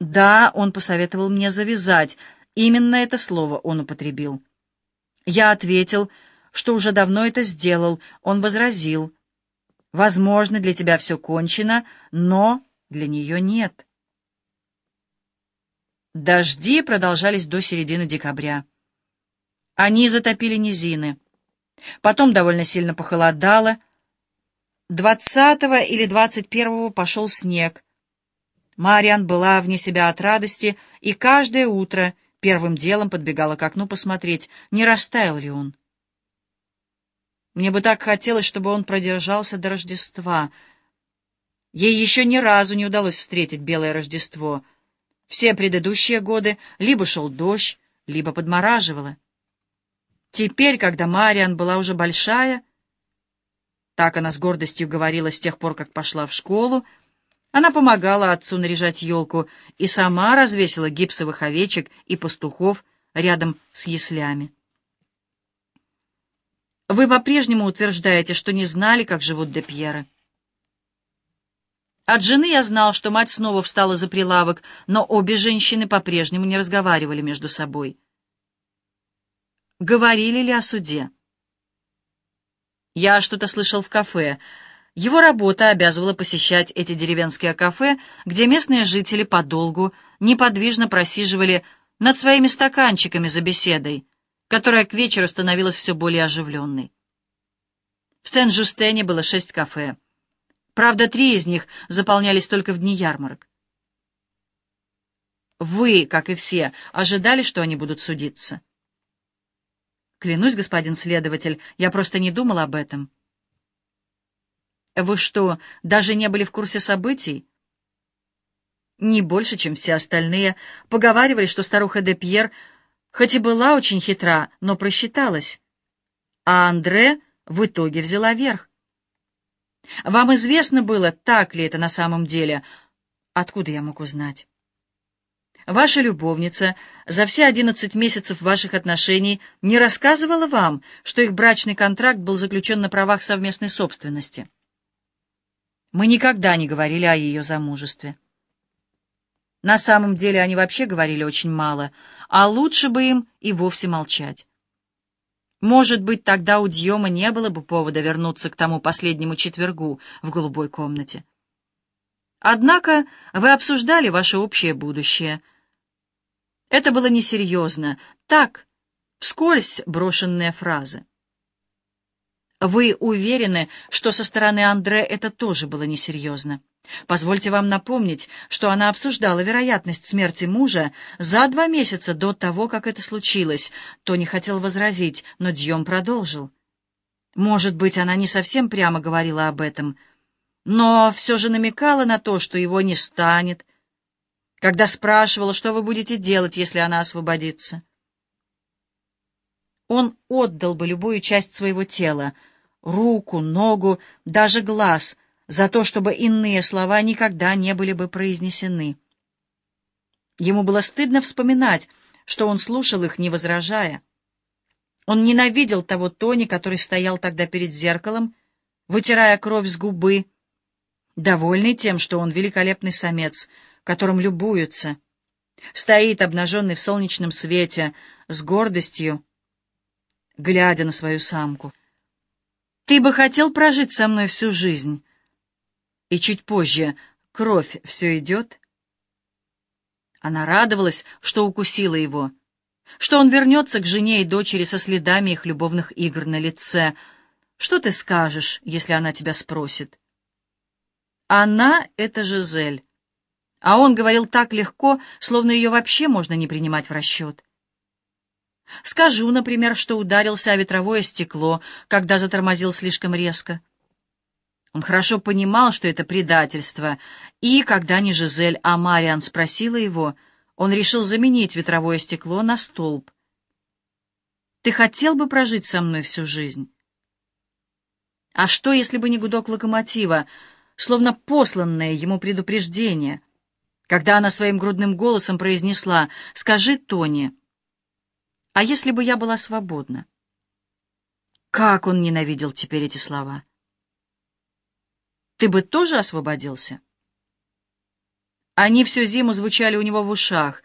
Да, он посоветовал мне завязать. Именно это слово он употребил. Я ответил, что уже давно это сделал. Он возразил. Возможно, для тебя все кончено, но для нее нет. Дожди продолжались до середины декабря. Они затопили низины. Потом довольно сильно похолодало. 20 или 21 пошел снег. Мариан была вне себя от радости и каждое утро первым делом подбегала к окну посмотреть, не растаял ли он. Мне бы так хотелось, чтобы он продержался до Рождества. Ей еще ни разу не удалось встретить Белое Рождество. Все предыдущие годы либо шел дождь, либо подмораживало. Теперь, когда Мариан была уже большая, так она с гордостью говорила с тех пор, как пошла в школу, она помогала отцу наряжать елку и сама развесила гипсовых овечек и пастухов рядом с яслями. Вы по-прежнему утверждаете, что не знали, как живут де Пьеры. От жены я знал, что мать снова встала за прилавок, но обе женщины по-прежнему не разговаривали между собой. Говорили ли о суде? Я что-то слышал в кафе. Его работа обязывала посещать эти деревенские кафе, где местные жители подолгу неподвижно просиживали над своими стаканчиками за беседой, которая к вечеру становилась все более оживленной. В Сен-Жустене было шесть кафе. Правда, три из них заполнялись только в дни ярмарок. Вы, как и все, ожидали, что они будут судиться? Клянусь, господин следователь, я просто не думал об этом. Вы что, даже не были в курсе событий? Не больше, чем все остальные. Поговаривали, что старуха де Пьер хоть и была очень хитра, но просчиталась. А Андре в итоге взяла верх. Вам известно было, так ли это на самом деле? Откуда я мог узнать? Ваша любовница за все одиннадцать месяцев ваших отношений не рассказывала вам, что их брачный контракт был заключен на правах совместной собственности. Мы никогда не говорили о ее замужестве. На самом деле они вообще говорили очень мало, а лучше бы им и вовсе молчать. Может быть, тогда у Дьема не было бы повода вернуться к тому последнему четвергу в голубой комнате. Однако вы обсуждали ваше общее будущее. Это было несерьезно, так, вскользь брошенные фразы. Вы уверены, что со стороны Андре это тоже было несерьезно? Позвольте вам напомнить, что она обсуждала вероятность смерти мужа за два месяца до того, как это случилось. Тони хотел возразить, но Дьем продолжил. Может быть, она не совсем прямо говорила об этом, но все же намекала на то, что его не станет, когда спрашивала, что вы будете делать, если она освободится. Он отдал бы любую часть своего тела — руку, ногу, даже глаз — за то, чтобы иные слова никогда не были бы произнесены. Ему было стыдно вспоминать, что он слушал их, не возражая. Он ненавидел того Тони, который стоял тогда перед зеркалом, вытирая кровь с губы, довольный тем, что он великолепный самец, которым любуются, стоит обнаженный в солнечном свете, с гордостью, глядя на свою самку. «Ты бы хотел прожить со мной всю жизнь?» И чуть позже кровь все идет. Она радовалась, что укусила его, что он вернется к жене и дочери со следами их любовных игр на лице. Что ты скажешь, если она тебя спросит? Она — это Жизель. А он говорил так легко, словно ее вообще можно не принимать в расчет. Скажу, например, что ударился о ветровое стекло, когда затормозил слишком резко. Он хорошо понимал, что это предательство, и, когда не Жизель, а Мариан спросила его, он решил заменить ветровое стекло на столб. «Ты хотел бы прожить со мной всю жизнь?» А что, если бы не гудок локомотива, словно посланное ему предупреждение, когда она своим грудным голосом произнесла «Скажи, Тони, а если бы я была свободна?» Как он ненавидел теперь эти слова! Ты бы тоже освободился? Они всю зиму звучали у него в ушах,